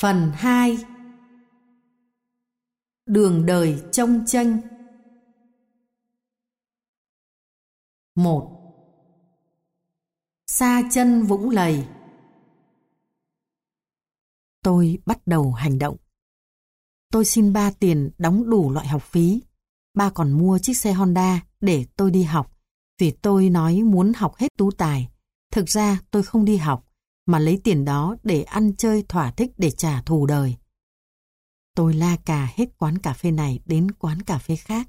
Phần 2 Đường đời trong tranh 1 Xa chân vũng lầy Tôi bắt đầu hành động. Tôi xin ba tiền đóng đủ loại học phí. Ba còn mua chiếc xe Honda để tôi đi học, vì tôi nói muốn học hết tú tài. Thực ra tôi không đi học mà lấy tiền đó để ăn chơi thỏa thích để trả thù đời. Tôi la cà hết quán cà phê này đến quán cà phê khác,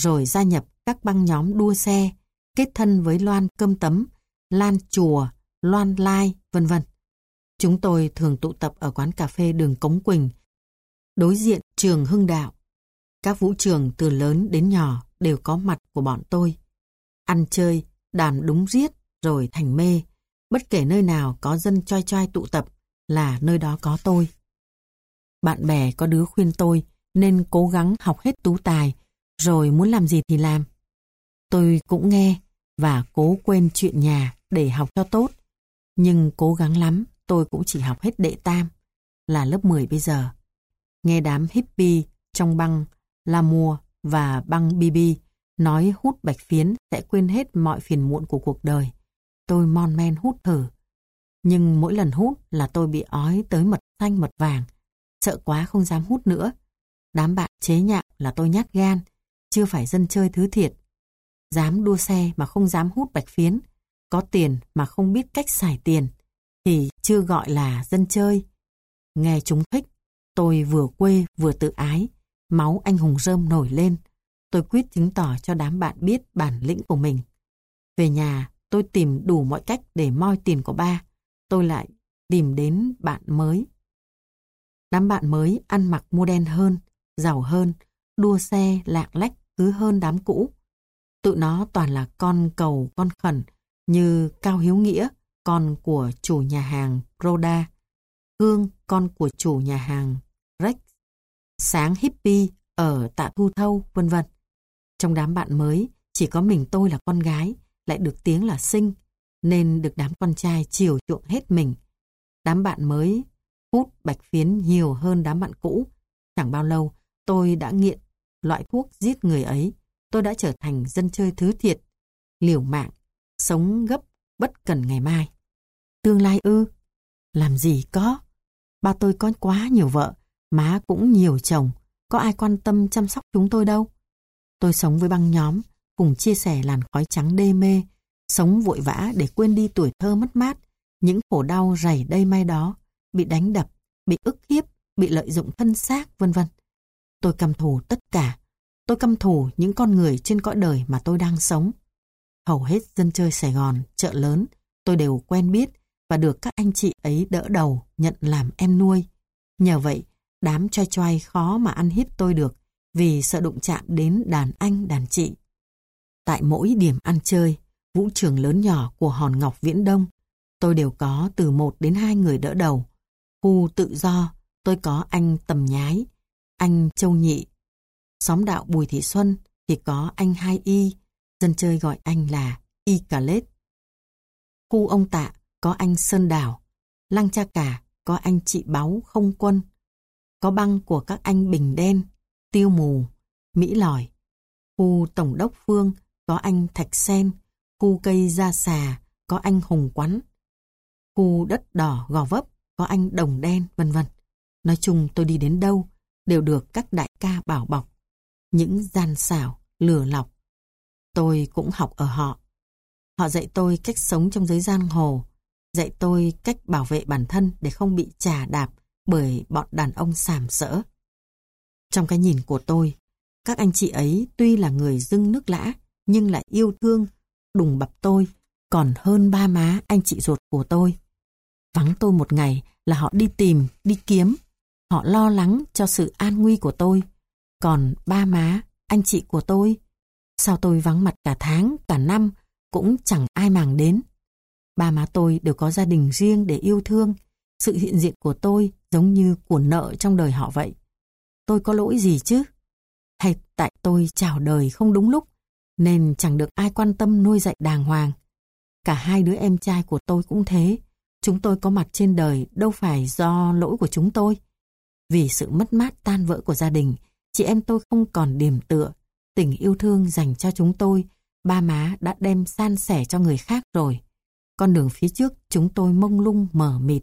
rồi gia nhập các băng nhóm đua xe, kết thân với Loan Cơm Tấm, Lan Chùa, Loan Lai, vân vân. Chúng tôi thường tụ tập ở quán cà phê đường Cống Quỳnh, đối diện trường Hưng Đạo. Các vũ trường từ lớn đến nhỏ đều có mặt của bọn tôi. Ăn chơi, đàn đúng riết, rồi thành mê, Bất kể nơi nào có dân choi choi tụ tập là nơi đó có tôi. Bạn bè có đứa khuyên tôi nên cố gắng học hết tú tài, rồi muốn làm gì thì làm. Tôi cũng nghe và cố quên chuyện nhà để học cho tốt. Nhưng cố gắng lắm, tôi cũng chỉ học hết đệ tam, là lớp 10 bây giờ. Nghe đám hippie trong băng La Mua và băng BB nói hút bạch phiến sẽ quên hết mọi phiền muộn của cuộc đời. Tôi mon men hút thử. Nhưng mỗi lần hút là tôi bị ói tới mật xanh mật vàng. Sợ quá không dám hút nữa. Đám bạn chế nhạo là tôi nhát gan, chưa phải dân chơi thứ thiệt. Dám đua xe mà không dám hút bạch phiến, có tiền mà không biết cách xài tiền, thì chưa gọi là dân chơi. Nghe chúng thích, tôi vừa quê vừa tự ái, máu anh hùng rơm nổi lên. Tôi quyết chứng tỏ cho đám bạn biết bản lĩnh của mình. Về nhà, Tôi tìm đủ mọi cách để moi tiền của ba. Tôi lại tìm đến bạn mới. Đám bạn mới ăn mặc mua đen hơn, giàu hơn, đua xe lạng lách cứ hơn đám cũ. Tụi nó toàn là con cầu con khẩn như Cao Hiếu Nghĩa, con của chủ nhà hàng Roda, Hương, con của chủ nhà hàng Rex, Sáng Hippie ở Tạ Thu Thâu, vân vân. Trong đám bạn mới, chỉ có mình tôi là con gái, lại được tiếng là xinh, nên được đám con trai chiều chuộng hết mình. Đám bạn mới hút bạch phiến nhiều hơn đám bạn cũ. Chẳng bao lâu, tôi đã nghiện loại thuốc giết người ấy. Tôi đã trở thành dân chơi thứ thiệt, liều mạng, sống gấp bất cần ngày mai. Tương lai ư? Làm gì có? Ba tôi có quá nhiều vợ, má cũng nhiều chồng, có ai quan tâm chăm sóc chúng tôi đâu. Tôi sống với băng nhóm, cùng chia sẻ làn khói trắng đê mê, sống vội vã để quên đi tuổi thơ mất mát, những khổ đau rảy đây may đó, bị đánh đập, bị ức hiếp, bị lợi dụng thân xác, vân vân. Tôi căm thù tất cả. Tôi căm thù những con người trên cõi đời mà tôi đang sống. Hầu hết dân chơi Sài Gòn, chợ lớn, tôi đều quen biết và được các anh chị ấy đỡ đầu, nhận làm em nuôi. Nhờ vậy, đám choi choi khó mà ăn hiếp tôi được vì sợ đụng chạm đến đàn anh, đàn chị. Tại mỗi điểm ăn chơi, vũ trường lớn nhỏ của Hòn Ngọc Viễn Đông, tôi đều có từ một đến hai người đỡ đầu. Khu tự do, tôi có anh Tầm Nhái, anh Châu Nhị. Xóm đạo Bùi Thị Xuân thì có anh Hai Y, dân chơi gọi anh là Y Cà Lết. Khu ông Tạ có anh Sơn Đảo, Lăng Cha Cả có anh chị Báu Không Quân. Có băng của các anh Bình Đen, Tiêu Mù, Mỹ Lòi. Khu Tổng đốc Phương có anh Thạch Sen, khu cây Gia Xà, có anh Hùng Quắn, khu đất đỏ Gò Vấp, có anh Đồng Đen, vân vân. Nói chung tôi đi đến đâu, đều được các đại ca bảo bọc. Những gian xảo, lừa lọc. Tôi cũng học ở họ. Họ dạy tôi cách sống trong giới giang hồ, dạy tôi cách bảo vệ bản thân để không bị trà đạp bởi bọn đàn ông sàm sỡ. Trong cái nhìn của tôi, các anh chị ấy tuy là người dưng nước lã, nhưng lại yêu thương, đùng bập tôi, còn hơn ba má anh chị ruột của tôi. Vắng tôi một ngày là họ đi tìm, đi kiếm. Họ lo lắng cho sự an nguy của tôi. Còn ba má, anh chị của tôi, sao tôi vắng mặt cả tháng, cả năm, cũng chẳng ai màng đến. Ba má tôi đều có gia đình riêng để yêu thương. Sự hiện diện của tôi giống như của nợ trong đời họ vậy. Tôi có lỗi gì chứ? Hay tại tôi chào đời không đúng lúc, nên chẳng được ai quan tâm nuôi dạy đàng hoàng. Cả hai đứa em trai của tôi cũng thế. chúng tôi có mặt trên đời đâu phải do lỗi của chúng tôi. Vì sự mất mát tan vỡ của gia đình, chị em tôi không còn điểm tựa. Tình yêu thương dành cho chúng tôi, ba má đã đem san sẻ cho người khác rồi. Con đường phía trước chúng tôi mông lung mở mịt.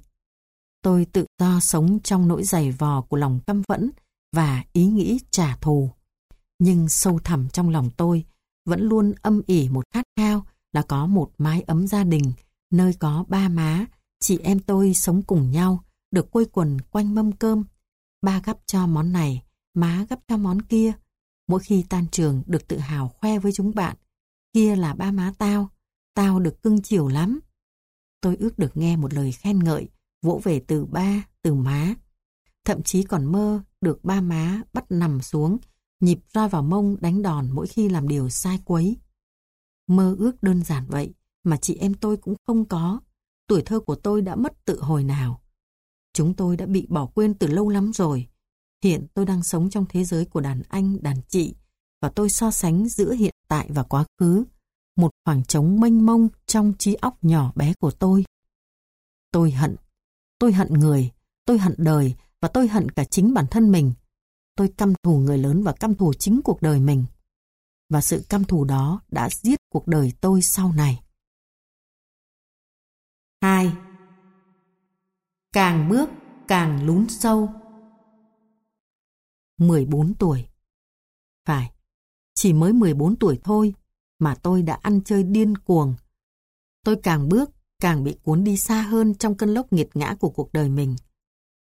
Tôi tự do sống trong nỗi dày vò của lòng căm phẫn và ý nghĩ trả thù. Nhưng sâu thẳm trong lòng tôi vẫn luôn âm ỉ một khát khao là có một mái ấm gia đình, nơi có ba má, chị em tôi sống cùng nhau, được quây quần quanh mâm cơm. Ba gắp cho món này, má gắp cho món kia. Mỗi khi tan trường được tự hào khoe với chúng bạn. Kia là ba má tao, tao được cưng chiều lắm. Tôi ước được nghe một lời khen ngợi, vỗ về từ ba, từ má. Thậm chí còn mơ được ba má bắt nằm xuống, nhịp roi vào mông đánh đòn mỗi khi làm điều sai quấy. Mơ ước đơn giản vậy mà chị em tôi cũng không có. Tuổi thơ của tôi đã mất tự hồi nào. Chúng tôi đã bị bỏ quên từ lâu lắm rồi. Hiện tôi đang sống trong thế giới của đàn anh, đàn chị và tôi so sánh giữa hiện tại và quá khứ. Một khoảng trống mênh mông trong trí óc nhỏ bé của tôi. Tôi hận. Tôi hận người. Tôi hận đời và tôi hận cả chính bản thân mình. Tôi căm thù người lớn và căm thù chính cuộc đời mình. Và sự căm thù đó đã giết cuộc đời tôi sau này. 2. Càng bước càng lún sâu 14 tuổi Phải, chỉ mới 14 tuổi thôi mà tôi đã ăn chơi điên cuồng. Tôi càng bước càng bị cuốn đi xa hơn trong cơn lốc nghiệt ngã của cuộc đời mình.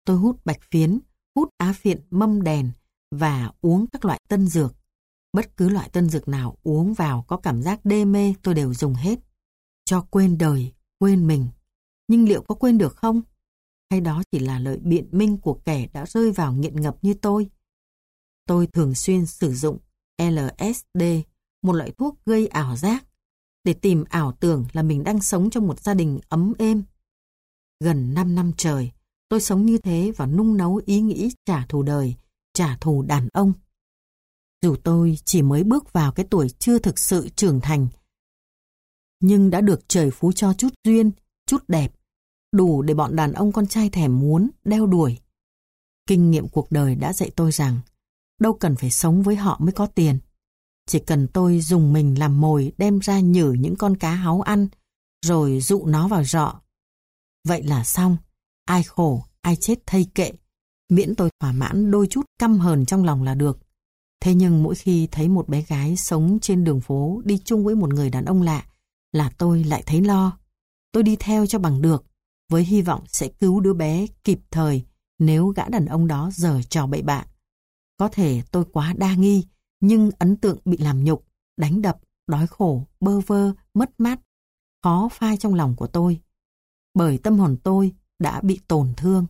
Tôi hút bạch phiến, hút á phiện mâm đèn và uống các loại tân dược. Bất cứ loại tân dược nào uống vào có cảm giác đê mê tôi đều dùng hết. Cho quên đời, quên mình. Nhưng liệu có quên được không? Hay đó chỉ là lời biện minh của kẻ đã rơi vào nghiện ngập như tôi? Tôi thường xuyên sử dụng LSD, một loại thuốc gây ảo giác, để tìm ảo tưởng là mình đang sống trong một gia đình ấm êm. Gần 5 năm trời, tôi sống như thế và nung nấu ý nghĩ trả thù đời, trả thù đàn ông. Dù tôi chỉ mới bước vào cái tuổi chưa thực sự trưởng thành, nhưng đã được trời phú cho chút duyên, chút đẹp, đủ để bọn đàn ông con trai thèm muốn, đeo đuổi. Kinh nghiệm cuộc đời đã dạy tôi rằng, đâu cần phải sống với họ mới có tiền. Chỉ cần tôi dùng mình làm mồi đem ra nhử những con cá háu ăn, rồi dụ nó vào rọ. Vậy là xong, ai khổ, ai chết thây kệ, miễn tôi thỏa mãn đôi chút căm hờn trong lòng là được. Thế nhưng mỗi khi thấy một bé gái sống trên đường phố đi chung với một người đàn ông lạ, là tôi lại thấy lo. Tôi đi theo cho bằng được, với hy vọng sẽ cứu đứa bé kịp thời nếu gã đàn ông đó giờ trò bậy bạ. Có thể tôi quá đa nghi, nhưng ấn tượng bị làm nhục, đánh đập, đói khổ, bơ vơ, mất mát, khó phai trong lòng của tôi. Bởi tâm hồn tôi đã bị tổn thương.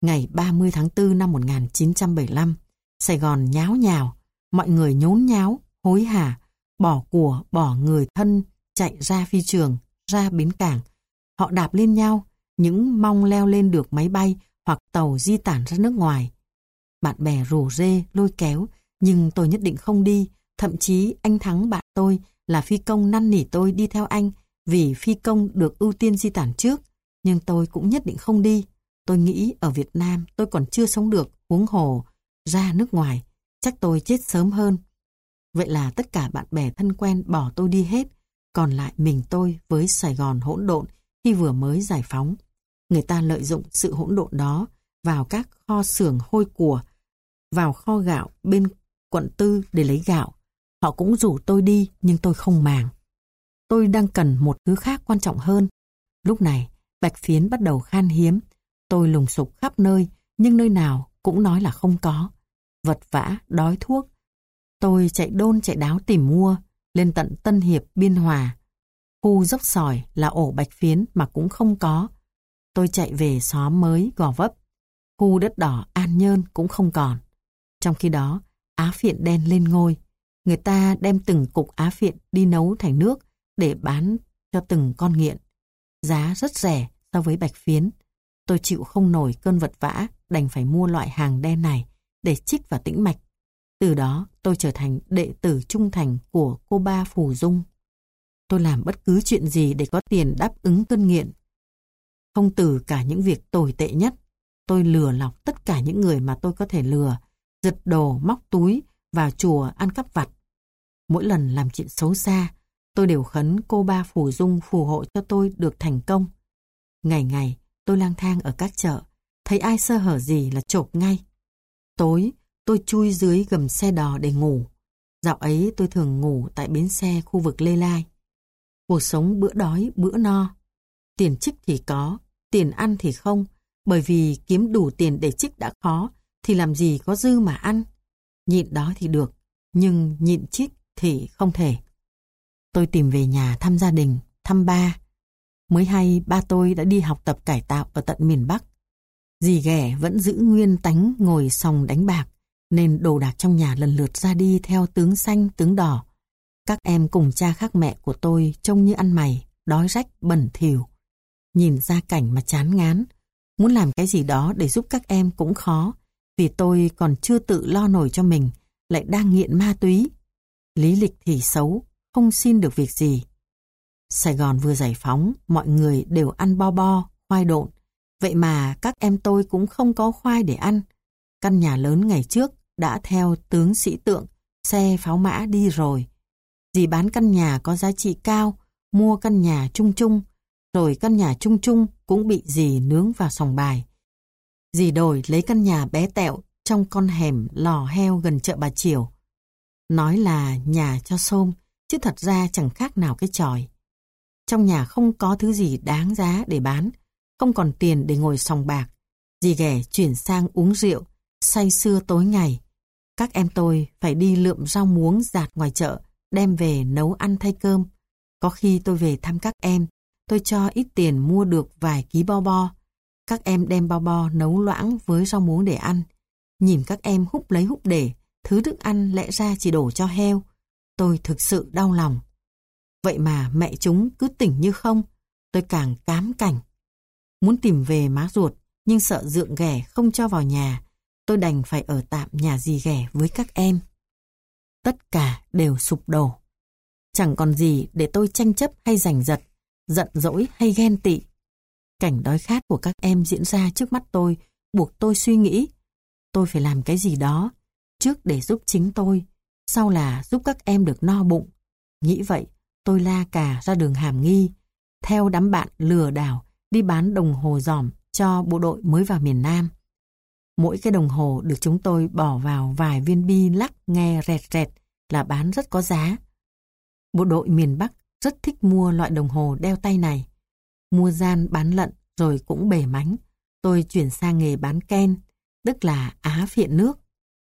Ngày 30 tháng 4 năm 1975, Sài Gòn nháo nhào, mọi người nhốn nháo, hối hả, bỏ của, bỏ người thân, chạy ra phi trường, ra bến cảng. Họ đạp lên nhau, những mong leo lên được máy bay hoặc tàu di tản ra nước ngoài. Bạn bè rủ rê, lôi kéo, nhưng tôi nhất định không đi. Thậm chí anh Thắng bạn tôi là phi công năn nỉ tôi đi theo anh vì phi công được ưu tiên di tản trước. Nhưng tôi cũng nhất định không đi. Tôi nghĩ ở Việt Nam tôi còn chưa sống được, huống hồ, ra nước ngoài. Chắc tôi chết sớm hơn. Vậy là tất cả bạn bè thân quen bỏ tôi đi hết, còn lại mình tôi với Sài Gòn hỗn độn khi vừa mới giải phóng. Người ta lợi dụng sự hỗn độn đó vào các kho xưởng hôi của, vào kho gạo bên quận tư để lấy gạo. Họ cũng rủ tôi đi nhưng tôi không màng. Tôi đang cần một thứ khác quan trọng hơn. Lúc này, bạch phiến bắt đầu khan hiếm. Tôi lùng sục khắp nơi, nhưng nơi nào cũng nói là không có. Vật vã, đói thuốc. Tôi chạy đôn chạy đáo tìm mua, lên tận Tân Hiệp, Biên Hòa. Khu dốc sỏi là ổ bạch phiến mà cũng không có. Tôi chạy về xóm mới Gò Vấp. Khu đất đỏ An Nhơn cũng không còn. Trong khi đó, á phiện đen lên ngôi. Người ta đem từng cục á phiện đi nấu thành nước để bán cho từng con nghiện. Giá rất rẻ so với bạch phiến. Tôi chịu không nổi cơn vật vã, đành phải mua loại hàng đen này để chích vào tĩnh mạch. Từ đó tôi trở thành đệ tử trung thành của cô ba Phù Dung. Tôi làm bất cứ chuyện gì để có tiền đáp ứng cơn nghiện. Không từ cả những việc tồi tệ nhất. Tôi lừa lọc tất cả những người mà tôi có thể lừa, giật đồ, móc túi, vào chùa ăn cắp vặt. Mỗi lần làm chuyện xấu xa, tôi đều khấn cô ba phù dung phù hộ cho tôi được thành công. Ngày ngày, tôi lang thang ở các chợ, thấy ai sơ hở gì là chộp ngay. Tối, tôi chui dưới gầm xe đò để ngủ. Dạo ấy tôi thường ngủ tại bến xe khu vực Lê Lai. Cuộc sống bữa đói, bữa no. Tiền trích thì có, tiền ăn thì không, bởi vì kiếm đủ tiền để trích đã khó, thì làm gì có dư mà ăn. Nhịn đó thì được, nhưng nhịn trích thì không thể. Tôi tìm về nhà thăm gia đình, thăm ba. Mới hay ba tôi đã đi học tập cải tạo ở tận miền Bắc. Dì ghẻ vẫn giữ nguyên tánh ngồi sòng đánh bạc, nên đồ đạc trong nhà lần lượt ra đi theo tướng xanh, tướng đỏ. Các em cùng cha khác mẹ của tôi trông như ăn mày, đói rách, bẩn thỉu. Nhìn ra cảnh mà chán ngán, muốn làm cái gì đó để giúp các em cũng khó, vì tôi còn chưa tự lo nổi cho mình, lại đang nghiện ma túy. Lý lịch thì xấu, không xin được việc gì. Sài Gòn vừa giải phóng, mọi người đều ăn bo bo, khoai độn. Vậy mà các em tôi cũng không có khoai để ăn. Căn nhà lớn ngày trước đã theo tướng sĩ tượng, xe pháo mã đi rồi. Dì bán căn nhà có giá trị cao, mua căn nhà chung chung, rồi căn nhà chung chung cũng bị dì nướng vào sòng bài. Dì đổi lấy căn nhà bé tẹo trong con hẻm lò heo gần chợ Bà Triều. Nói là nhà cho xôm, chứ thật ra chẳng khác nào cái tròi. Trong nhà không có thứ gì đáng giá để bán, không còn tiền để ngồi sòng bạc. Dì ghẻ chuyển sang uống rượu, say sưa tối ngày. Các em tôi phải đi lượm rau muống giạt ngoài chợ, đem về nấu ăn thay cơm. Có khi tôi về thăm các em, tôi cho ít tiền mua được vài ký bo bo. Các em đem bo bo nấu loãng với rau muống để ăn. Nhìn các em húp lấy húp để, thứ thức ăn lẽ ra chỉ đổ cho heo. Tôi thực sự đau lòng. Vậy mà mẹ chúng cứ tỉnh như không, tôi càng cám cảnh. Muốn tìm về má ruột, nhưng sợ dượng ghẻ không cho vào nhà, tôi đành phải ở tạm nhà dì ghẻ với các em. Tất cả đều sụp đổ. Chẳng còn gì để tôi tranh chấp hay giành giật, giận dỗi hay ghen tị. Cảnh đói khát của các em diễn ra trước mắt tôi, buộc tôi suy nghĩ. Tôi phải làm cái gì đó, trước để giúp chính tôi, sau là giúp các em được no bụng. Nghĩ vậy, tôi la cà ra đường Hàm Nghi, theo đám bạn lừa đảo, đi bán đồng hồ giòm cho bộ đội mới vào miền Nam. Mỗi cái đồng hồ được chúng tôi bỏ vào vài viên bi lắc nghe rẹt rẹt là bán rất có giá. Bộ đội miền Bắc rất thích mua loại đồng hồ đeo tay này. Mua gian bán lận rồi cũng bể mánh. Tôi chuyển sang nghề bán ken, tức là á phiện nước.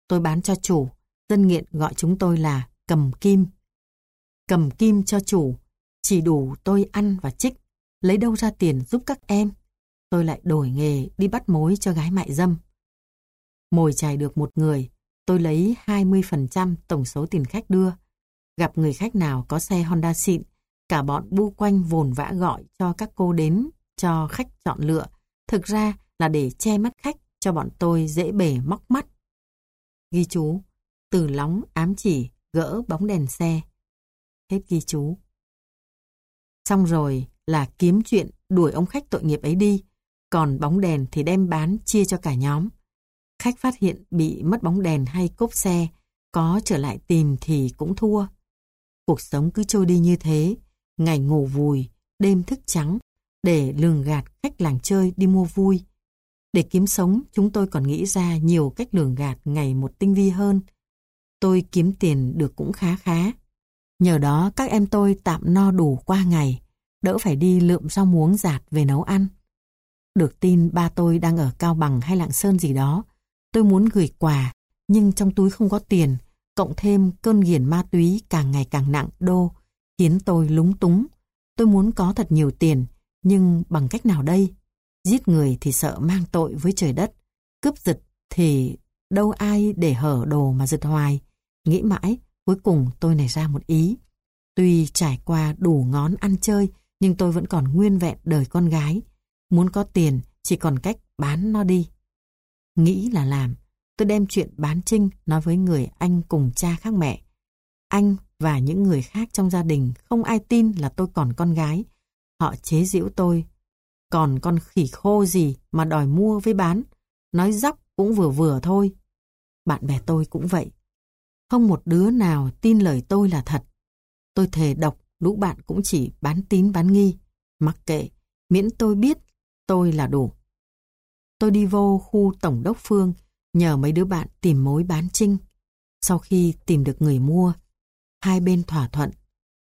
Tôi bán cho chủ, dân nghiện gọi chúng tôi là cầm kim. Cầm kim cho chủ, chỉ đủ tôi ăn và trích, lấy đâu ra tiền giúp các em. Tôi lại đổi nghề đi bắt mối cho gái mại dâm. Mồi chài được một người, tôi lấy 20% tổng số tiền khách đưa. Gặp người khách nào có xe Honda xịn, cả bọn bu quanh vồn vã gọi cho các cô đến cho khách chọn lựa. Thực ra là để che mắt khách cho bọn tôi dễ bể móc mắt. Ghi chú, từ lóng ám chỉ, gỡ bóng đèn xe. Hết ghi chú. Xong rồi là kiếm chuyện đuổi ông khách tội nghiệp ấy đi, còn bóng đèn thì đem bán chia cho cả nhóm. Khách phát hiện bị mất bóng đèn hay cốp xe, có trở lại tìm thì cũng thua. Cuộc sống cứ trôi đi như thế, ngày ngủ vùi, đêm thức trắng, để lường gạt khách làng chơi đi mua vui. Để kiếm sống, chúng tôi còn nghĩ ra nhiều cách lường gạt ngày một tinh vi hơn. Tôi kiếm tiền được cũng khá khá. Nhờ đó các em tôi tạm no đủ qua ngày, đỡ phải đi lượm rau muống giạt về nấu ăn. Được tin ba tôi đang ở Cao Bằng hay Lạng Sơn gì đó, tôi muốn gửi quà, nhưng trong túi không có tiền, cộng thêm cơn nghiền ma túy càng ngày càng nặng đô, khiến tôi lúng túng. Tôi muốn có thật nhiều tiền, nhưng bằng cách nào đây? Giết người thì sợ mang tội với trời đất, cướp giật thì đâu ai để hở đồ mà giật hoài. Nghĩ mãi, cuối cùng tôi nảy ra một ý. Tuy trải qua đủ ngón ăn chơi, nhưng tôi vẫn còn nguyên vẹn đời con gái. Muốn có tiền, chỉ còn cách bán nó đi. Nghĩ là làm, tôi đem chuyện bán trinh nói với người anh cùng cha khác mẹ. Anh và những người khác trong gia đình không ai tin là tôi còn con gái. Họ chế giễu tôi. còn con khỉ khô gì mà đòi mua với bán. Nói dóc cũng vừa vừa thôi. Bạn bè tôi cũng vậy. Không một đứa nào tin lời tôi là thật. Tôi thề độc, lũ bạn cũng chỉ bán tín bán nghi. Mặc kệ, miễn tôi biết tôi là đủ. Tôi đi vô khu tổng đốc phương, nhờ mấy đứa bạn tìm mối bán trinh. Sau khi tìm được người mua, hai bên thỏa thuận.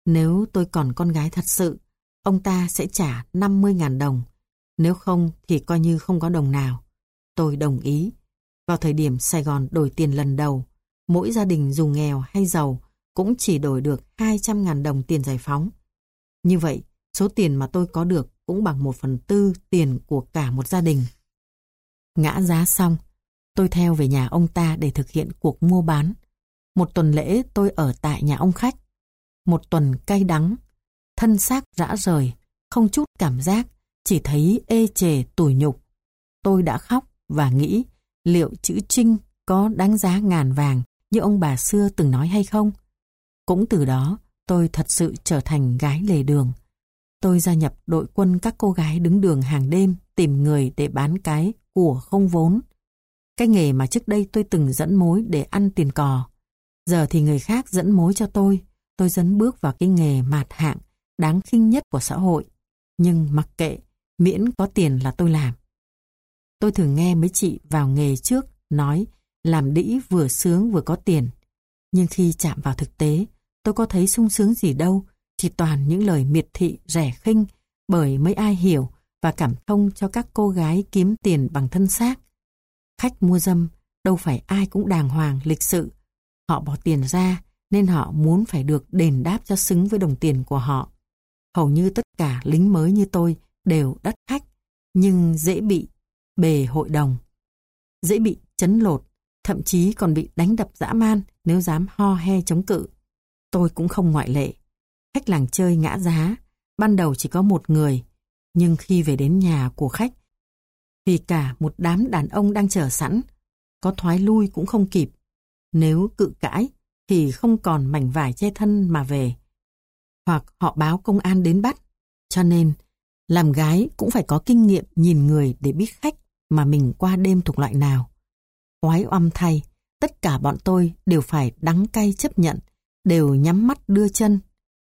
Nếu tôi còn con gái thật sự, ông ta sẽ trả 50.000 đồng. Nếu không thì coi như không có đồng nào. Tôi đồng ý. Vào thời điểm Sài Gòn đổi tiền lần đầu, mỗi gia đình dù nghèo hay giàu cũng chỉ đổi được 200.000 đồng tiền giải phóng. Như vậy, số tiền mà tôi có được cũng bằng một phần tư tiền của cả một gia đình. Ngã giá xong, tôi theo về nhà ông ta để thực hiện cuộc mua bán. Một tuần lễ tôi ở tại nhà ông khách. Một tuần cay đắng, thân xác rã rời, không chút cảm giác, chỉ thấy ê chề tủi nhục. Tôi đã khóc và nghĩ liệu chữ Trinh có đáng giá ngàn vàng như ông bà xưa từng nói hay không? Cũng từ đó, tôi thật sự trở thành gái lề đường. Tôi gia nhập đội quân các cô gái đứng đường hàng đêm tìm người để bán cái của không vốn. Cái nghề mà trước đây tôi từng dẫn mối để ăn tiền cò. Giờ thì người khác dẫn mối cho tôi. Tôi dẫn bước vào cái nghề mạt hạng, đáng khinh nhất của xã hội. Nhưng mặc kệ, miễn có tiền là tôi làm. Tôi thường nghe mấy chị vào nghề trước nói làm đĩ vừa sướng vừa có tiền. Nhưng khi chạm vào thực tế, tôi có thấy sung sướng gì đâu, chỉ toàn những lời miệt thị rẻ khinh bởi mấy ai hiểu và cảm thông cho các cô gái kiếm tiền bằng thân xác. Khách mua dâm đâu phải ai cũng đàng hoàng, lịch sự. Họ bỏ tiền ra nên họ muốn phải được đền đáp cho xứng với đồng tiền của họ. Hầu như tất cả lính mới như tôi đều đắt khách, nhưng dễ bị bề hội đồng. Dễ bị chấn lột, thậm chí còn bị đánh đập dã man nếu dám ho he chống cự. Tôi cũng không ngoại lệ. Khách làng chơi ngã giá, ban đầu chỉ có một người, nhưng khi về đến nhà của khách, thì cả một đám đàn ông đang chờ sẵn, có thoái lui cũng không kịp. Nếu cự cãi, thì không còn mảnh vải che thân mà về. Hoặc họ báo công an đến bắt. Cho nên, làm gái cũng phải có kinh nghiệm nhìn người để biết khách mà mình qua đêm thuộc loại nào. Oái oăm thay, tất cả bọn tôi đều phải đắng cay chấp nhận, đều nhắm mắt đưa chân.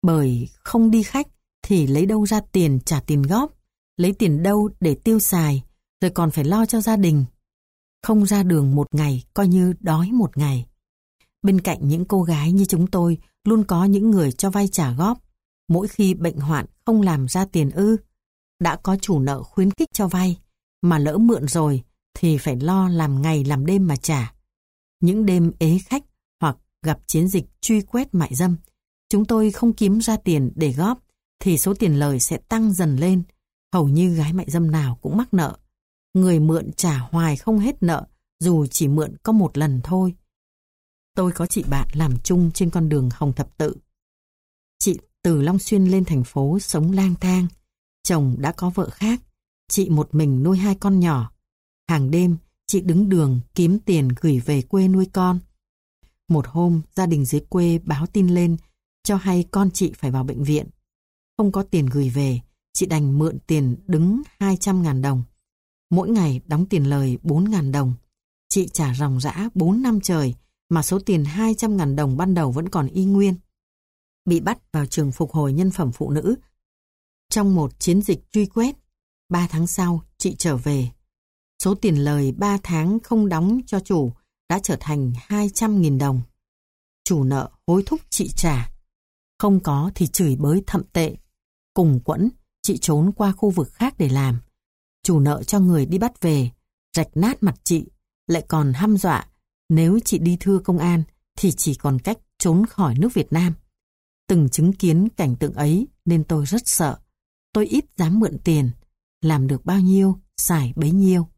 Bởi không đi khách thì lấy đâu ra tiền trả tiền góp, lấy tiền đâu để tiêu xài, rồi còn phải lo cho gia đình. Không ra đường một ngày coi như đói một ngày. Bên cạnh những cô gái như chúng tôi luôn có những người cho vay trả góp. Mỗi khi bệnh hoạn không làm ra tiền ư, đã có chủ nợ khuyến khích cho vay, mà lỡ mượn rồi thì phải lo làm ngày làm đêm mà trả. Những đêm ế khách hoặc gặp chiến dịch truy quét mại dâm, chúng tôi không kiếm ra tiền để góp thì số tiền lời sẽ tăng dần lên. Hầu như gái mại dâm nào cũng mắc nợ. Người mượn trả hoài không hết nợ dù chỉ mượn có một lần thôi. Tôi có chị bạn làm chung trên con đường Hồng Thập Tự. Chị từ Long Xuyên lên thành phố sống lang thang. Chồng đã có vợ khác. Chị một mình nuôi hai con nhỏ. Hàng đêm, chị đứng đường kiếm tiền gửi về quê nuôi con. Một hôm, gia đình dưới quê báo tin lên cho hay con chị phải vào bệnh viện. Không có tiền gửi về, chị đành mượn tiền đứng 200.000 đồng. Mỗi ngày đóng tiền lời 4.000 đồng. Chị trả ròng rã 4 năm trời mà số tiền 200.000 đồng ban đầu vẫn còn y nguyên. Bị bắt vào trường phục hồi nhân phẩm phụ nữ. Trong một chiến dịch truy quét, 3 tháng sau chị trở về. Số tiền lời 3 tháng không đóng cho chủ đã trở thành 200.000 đồng. Chủ nợ hối thúc chị trả. Không có thì chửi bới thậm tệ. Cùng quẫn, chị trốn qua khu vực khác để làm. Chủ nợ cho người đi bắt về, rạch nát mặt chị, lại còn hăm dọa nếu chị đi thưa công an thì chỉ còn cách trốn khỏi nước Việt Nam. Từng chứng kiến cảnh tượng ấy nên tôi rất sợ. Tôi ít dám mượn tiền, làm được bao nhiêu, xài bấy nhiêu.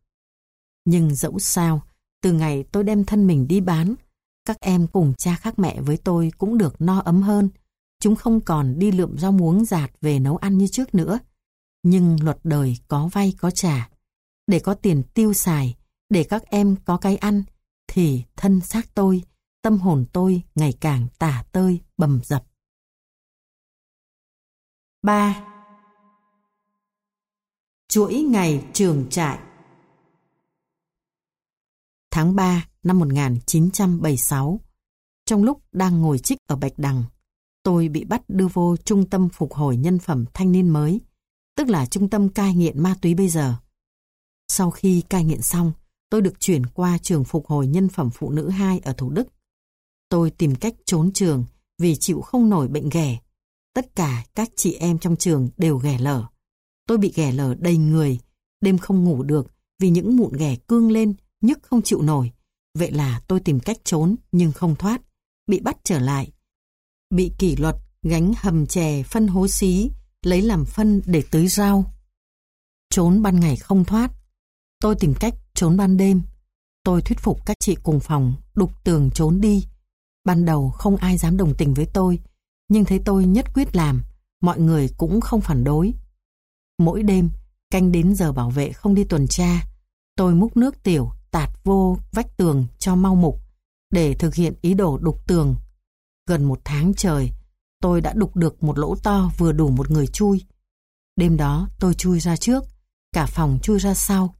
Nhưng dẫu sao, từ ngày tôi đem thân mình đi bán, các em cùng cha khác mẹ với tôi cũng được no ấm hơn. Chúng không còn đi lượm rau muống giạt về nấu ăn như trước nữa. Nhưng luật đời có vay có trả. Để có tiền tiêu xài, để các em có cái ăn, thì thân xác tôi, tâm hồn tôi ngày càng tả tơi, bầm dập. 3. Chuỗi ngày trường trại Tháng 3 năm 1976 Trong lúc đang ngồi trích ở Bạch Đằng tôi bị bắt đưa vô trung tâm phục hồi nhân phẩm thanh niên mới tức là trung tâm cai nghiện ma túy bây giờ. Sau khi cai nghiện xong, tôi được chuyển qua trường phục hồi nhân phẩm phụ nữ 2 ở Thủ Đức. Tôi tìm cách trốn trường vì chịu không nổi bệnh ghẻ. Tất cả các chị em trong trường đều ghẻ lở. Tôi bị ghẻ lở đầy người, đêm không ngủ được vì những mụn ghẻ cương lên, nhức không chịu nổi. Vậy là tôi tìm cách trốn nhưng không thoát, bị bắt trở lại. Bị kỷ luật, gánh hầm chè, phân hố xí, lấy làm phân để tưới rau. Trốn ban ngày không thoát. Tôi tìm cách trốn ban đêm. Tôi thuyết phục các chị cùng phòng đục tường trốn đi. Ban đầu không ai dám đồng tình với tôi, nhưng thấy tôi nhất quyết làm, mọi người cũng không phản đối. Mỗi đêm, canh đến giờ bảo vệ không đi tuần tra, tôi múc nước tiểu tạt vô vách tường cho mau mục để thực hiện ý đồ đục tường. Gần một tháng trời, tôi đã đục được một lỗ to vừa đủ một người chui. Đêm đó tôi chui ra trước, cả phòng chui ra sau.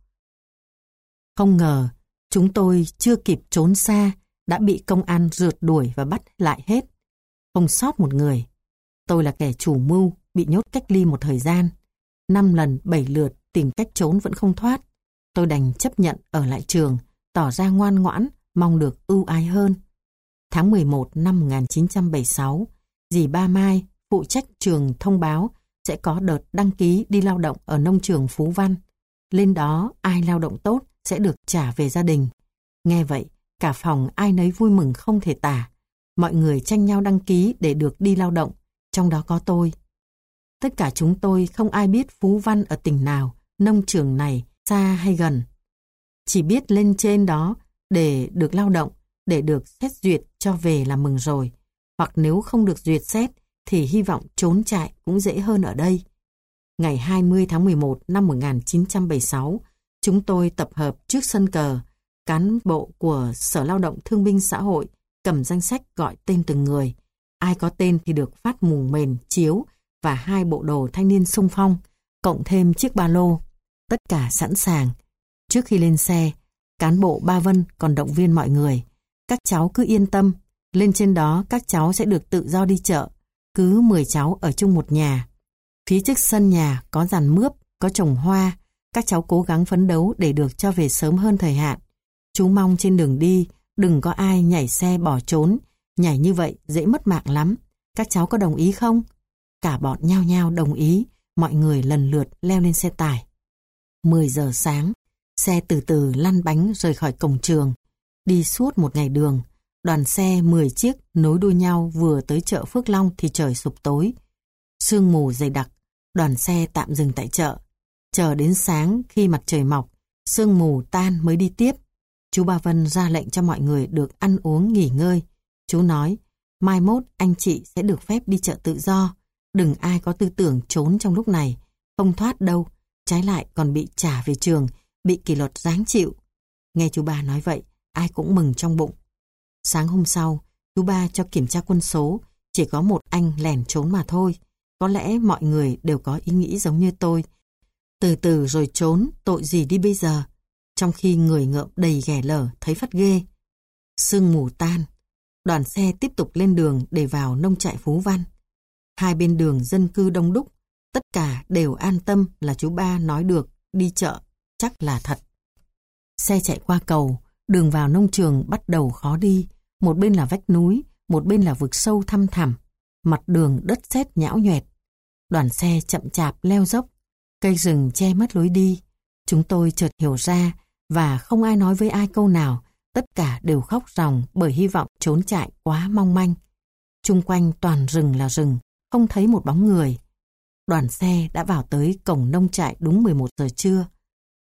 Không ngờ, chúng tôi chưa kịp trốn xa, đã bị công an rượt đuổi và bắt lại hết. Không sót một người. Tôi là kẻ chủ mưu, bị nhốt cách ly một thời gian. Năm lần, bảy lượt, tìm cách trốn vẫn không thoát. Tôi đành chấp nhận ở lại trường, tỏ ra ngoan ngoãn, mong được ưu ái hơn. Tháng 11 năm 1976, dì Ba Mai, phụ trách trường thông báo sẽ có đợt đăng ký đi lao động ở nông trường Phú Văn. Lên đó ai lao động tốt sẽ được trả về gia đình. Nghe vậy, cả phòng ai nấy vui mừng không thể tả. Mọi người tranh nhau đăng ký để được đi lao động, trong đó có tôi. Tất cả chúng tôi không ai biết Phú Văn ở tỉnh nào, nông trường này, xa hay gần. Chỉ biết lên trên đó để được lao động, để được xét duyệt cho về là mừng rồi hoặc nếu không được duyệt xét thì hy vọng trốn chạy cũng dễ hơn ở đây. Ngày 20 tháng 11 năm 1976, chúng tôi tập hợp trước sân cờ, cán bộ của Sở Lao động Thương binh Xã hội cầm danh sách gọi tên từng người. Ai có tên thì được phát mùng mền, chiếu và hai bộ đồ thanh niên sung phong, cộng thêm chiếc ba lô. Tất cả sẵn sàng. Trước khi lên xe, cán bộ Ba Vân còn động viên mọi người. Các cháu cứ yên tâm, lên trên đó các cháu sẽ được tự do đi chợ, cứ 10 cháu ở chung một nhà. Phía trước sân nhà có giàn mướp, có trồng hoa, các cháu cố gắng phấn đấu để được cho về sớm hơn thời hạn. Chú mong trên đường đi, đừng có ai nhảy xe bỏ trốn, nhảy như vậy dễ mất mạng lắm. Các cháu có đồng ý không? Cả bọn nhao nhao đồng ý, mọi người lần lượt leo lên xe tải. 10 giờ sáng, xe từ từ lăn bánh rời khỏi cổng trường. Đi suốt một ngày đường, Đoàn xe 10 chiếc nối đuôi nhau vừa tới chợ Phước Long thì trời sụp tối. Sương mù dày đặc, đoàn xe tạm dừng tại chợ. Chờ đến sáng khi mặt trời mọc, sương mù tan mới đi tiếp. Chú Ba Vân ra lệnh cho mọi người được ăn uống nghỉ ngơi. Chú nói, mai mốt anh chị sẽ được phép đi chợ tự do. Đừng ai có tư tưởng trốn trong lúc này. Không thoát đâu, trái lại còn bị trả về trường, bị kỷ luật giáng chịu. Nghe chú ba nói vậy, ai cũng mừng trong bụng. Sáng hôm sau, chú ba cho kiểm tra quân số, chỉ có một anh lẻn trốn mà thôi. Có lẽ mọi người đều có ý nghĩ giống như tôi. Từ từ rồi trốn, tội gì đi bây giờ? Trong khi người ngợm đầy ghẻ lở, thấy phát ghê. Sương mù tan, đoàn xe tiếp tục lên đường để vào nông trại Phú Văn. Hai bên đường dân cư đông đúc, tất cả đều an tâm là chú ba nói được đi chợ, chắc là thật. Xe chạy qua cầu, đường vào nông trường bắt đầu khó đi. Một bên là vách núi, một bên là vực sâu thăm thẳm, mặt đường đất sét nhão nhoẹt. Đoàn xe chậm chạp leo dốc, cây rừng che mất lối đi. Chúng tôi chợt hiểu ra và không ai nói với ai câu nào, tất cả đều khóc ròng bởi hy vọng trốn chạy quá mong manh. Trung quanh toàn rừng là rừng, không thấy một bóng người. Đoàn xe đã vào tới cổng nông trại đúng 11 giờ trưa.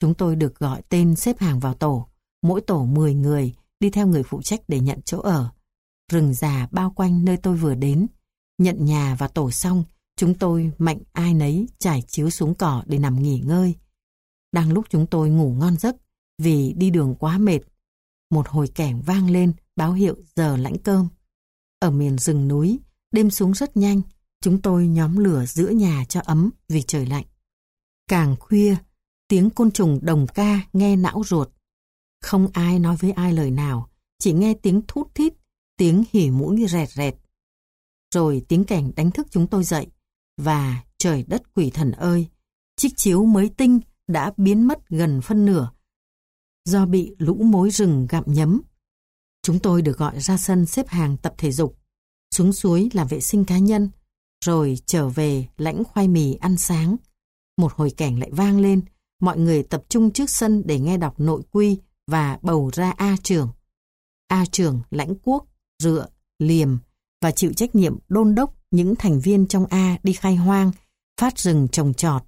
Chúng tôi được gọi tên xếp hàng vào tổ. Mỗi tổ 10 người đi theo người phụ trách để nhận chỗ ở. Rừng già bao quanh nơi tôi vừa đến. Nhận nhà và tổ xong, chúng tôi mạnh ai nấy trải chiếu xuống cỏ để nằm nghỉ ngơi. Đang lúc chúng tôi ngủ ngon giấc vì đi đường quá mệt. Một hồi kẻng vang lên báo hiệu giờ lãnh cơm. Ở miền rừng núi, đêm xuống rất nhanh. Chúng tôi nhóm lửa giữa nhà cho ấm vì trời lạnh. Càng khuya, Tiếng côn trùng đồng ca nghe não ruột. Không ai nói với ai lời nào, chỉ nghe tiếng thút thít, tiếng hỉ mũi rẹt rẹt. Rồi tiếng cảnh đánh thức chúng tôi dậy. Và trời đất quỷ thần ơi, chiếc chiếu mới tinh đã biến mất gần phân nửa do bị lũ mối rừng gặm nhấm. Chúng tôi được gọi ra sân xếp hàng tập thể dục, xuống suối làm vệ sinh cá nhân, rồi trở về lãnh khoai mì ăn sáng. Một hồi cảnh lại vang lên, mọi người tập trung trước sân để nghe đọc nội quy và bầu ra A trưởng. A trưởng lãnh quốc, rựa, liềm và chịu trách nhiệm đôn đốc những thành viên trong A đi khai hoang, phát rừng trồng trọt.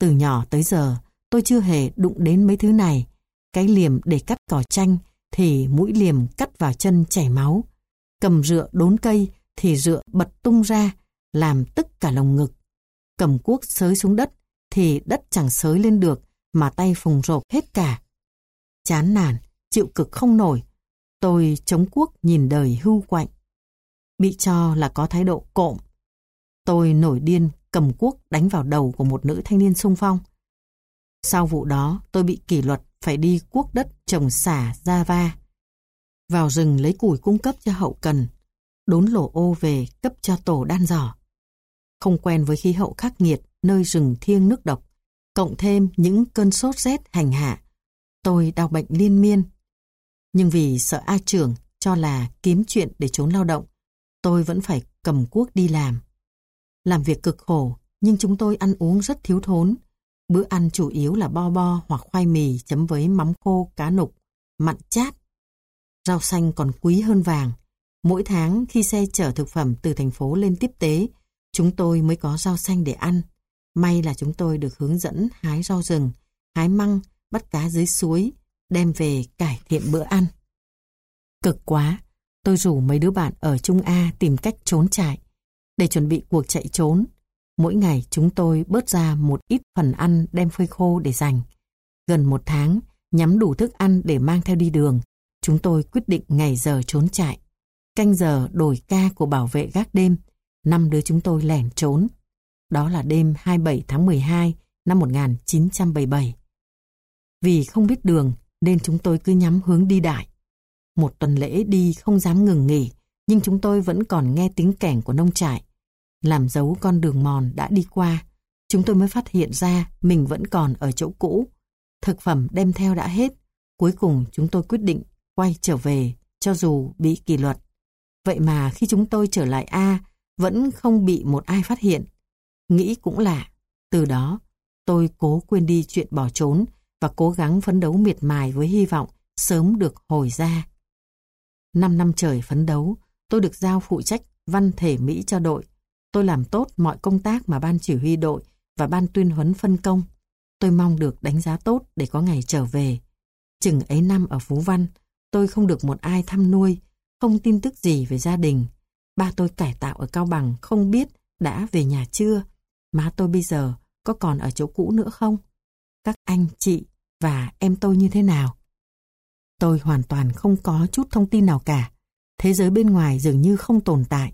Từ nhỏ tới giờ, tôi chưa hề đụng đến mấy thứ này. Cái liềm để cắt cỏ chanh thì mũi liềm cắt vào chân chảy máu. Cầm rựa đốn cây thì rựa bật tung ra, làm tức cả lồng ngực. Cầm cuốc sới xuống đất thì đất chẳng sới lên được mà tay phùng rộp hết cả. Chán nản, chịu cực không nổi. Tôi chống cuốc nhìn đời hưu quạnh. Bị cho là có thái độ cộm. Tôi nổi điên cầm cuốc đánh vào đầu của một nữ thanh niên sung phong. Sau vụ đó tôi bị kỷ luật phải đi cuốc đất trồng xả ra va. Vào rừng lấy củi cung cấp cho hậu cần, đốn lổ ô về cấp cho tổ đan giỏ. Không quen với khí hậu khắc nghiệt nơi rừng thiêng nước độc, cộng thêm những cơn sốt rét hành hạ. Tôi đau bệnh liên miên. Nhưng vì sợ A trưởng cho là kiếm chuyện để trốn lao động, tôi vẫn phải cầm cuốc đi làm. Làm việc cực khổ, nhưng chúng tôi ăn uống rất thiếu thốn. Bữa ăn chủ yếu là bo bo hoặc khoai mì chấm với mắm khô, cá nục, mặn chát. Rau xanh còn quý hơn vàng. Mỗi tháng khi xe chở thực phẩm từ thành phố lên tiếp tế, chúng tôi mới có rau xanh để ăn. May là chúng tôi được hướng dẫn hái rau rừng, hái măng, bắt cá dưới suối, đem về cải thiện bữa ăn. Cực quá, tôi rủ mấy đứa bạn ở Trung A tìm cách trốn chạy. Để chuẩn bị cuộc chạy trốn, mỗi ngày chúng tôi bớt ra một ít phần ăn đem phơi khô để dành. Gần một tháng, nhắm đủ thức ăn để mang theo đi đường, chúng tôi quyết định ngày giờ trốn chạy. Canh giờ đổi ca của bảo vệ gác đêm, năm đứa chúng tôi lẻn trốn. Đó là đêm 27 tháng 12 năm 1977. Vì không biết đường nên chúng tôi cứ nhắm hướng đi đại. Một tuần lễ đi không dám ngừng nghỉ, nhưng chúng tôi vẫn còn nghe tiếng kẻng của nông trại làm dấu con đường mòn đã đi qua, chúng tôi mới phát hiện ra mình vẫn còn ở chỗ cũ. Thực phẩm đem theo đã hết, cuối cùng chúng tôi quyết định quay trở về cho dù bị kỷ luật. Vậy mà khi chúng tôi trở lại A, vẫn không bị một ai phát hiện. Nghĩ cũng lạ. Từ đó, tôi cố quên đi chuyện bỏ trốn và cố gắng phấn đấu miệt mài với hy vọng sớm được hồi ra. Năm năm trời phấn đấu, tôi được giao phụ trách văn thể Mỹ cho đội. Tôi làm tốt mọi công tác mà ban chỉ huy đội và ban tuyên huấn phân công. Tôi mong được đánh giá tốt để có ngày trở về. Chừng ấy năm ở Phú Văn, tôi không được một ai thăm nuôi, không tin tức gì về gia đình. Ba tôi cải tạo ở Cao Bằng không biết đã về nhà chưa. Má tôi bây giờ có còn ở chỗ cũ nữa không? Các anh, chị và em tôi như thế nào? Tôi hoàn toàn không có chút thông tin nào cả. Thế giới bên ngoài dường như không tồn tại.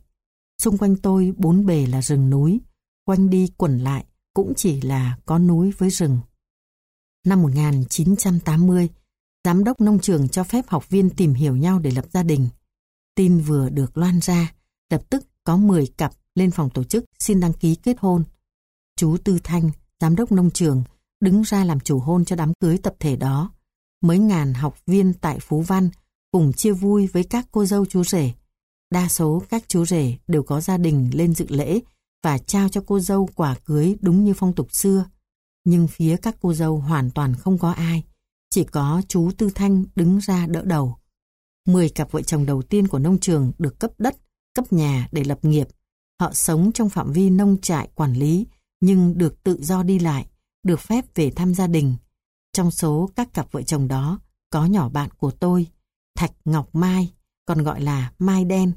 Xung quanh tôi bốn bề là rừng núi, quanh đi quẩn lại cũng chỉ là có núi với rừng. Năm 1980, Giám đốc nông trường cho phép học viên tìm hiểu nhau để lập gia đình. Tin vừa được loan ra, lập tức có 10 cặp lên phòng tổ chức xin đăng ký kết hôn. Chú Tư Thanh, giám đốc nông trường, đứng ra làm chủ hôn cho đám cưới tập thể đó. Mấy ngàn học viên tại Phú Văn cùng chia vui với các cô dâu chú rể. Đa số các chú rể đều có gia đình lên dự lễ và trao cho cô dâu quả cưới đúng như phong tục xưa. Nhưng phía các cô dâu hoàn toàn không có ai. Chỉ có chú Tư Thanh đứng ra đỡ đầu. Mười cặp vợ chồng đầu tiên của nông trường được cấp đất, cấp nhà để lập nghiệp. Họ sống trong phạm vi nông trại quản lý nhưng được tự do đi lại, được phép về thăm gia đình. Trong số các cặp vợ chồng đó có nhỏ bạn của tôi, Thạch Ngọc Mai, còn gọi là Mai Đen.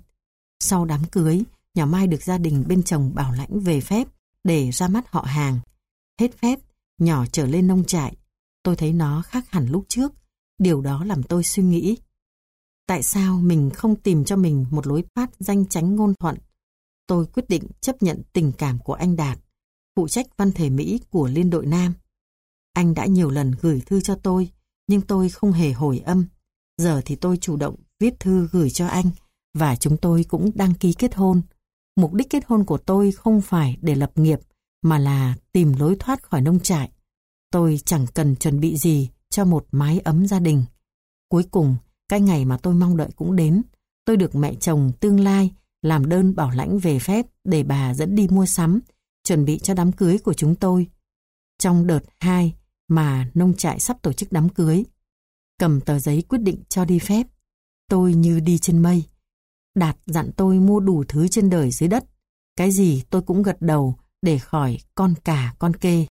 Sau đám cưới, nhỏ Mai được gia đình bên chồng bảo lãnh về phép để ra mắt họ hàng. Hết phép, nhỏ trở lên nông trại. Tôi thấy nó khác hẳn lúc trước. Điều đó làm tôi suy nghĩ. Tại sao mình không tìm cho mình một lối thoát danh tránh ngôn thuận? Tôi quyết định chấp nhận tình cảm của anh Đạt, phụ trách văn thể Mỹ của Liên đội Nam. Anh đã nhiều lần gửi thư cho tôi, nhưng tôi không hề hồi âm. Giờ thì tôi chủ động viết thư gửi cho anh và chúng tôi cũng đăng ký kết hôn. Mục đích kết hôn của tôi không phải để lập nghiệp mà là tìm lối thoát khỏi nông trại. Tôi chẳng cần chuẩn bị gì cho một mái ấm gia đình. Cuối cùng, cái ngày mà tôi mong đợi cũng đến. Tôi được mẹ chồng tương lai làm đơn bảo lãnh về phép để bà dẫn đi mua sắm, chuẩn bị cho đám cưới của chúng tôi. Trong đợt 2 mà nông trại sắp tổ chức đám cưới, cầm tờ giấy quyết định cho đi phép. Tôi như đi trên mây. Đạt dặn tôi mua đủ thứ trên đời dưới đất. Cái gì tôi cũng gật đầu để khỏi con cả con kê.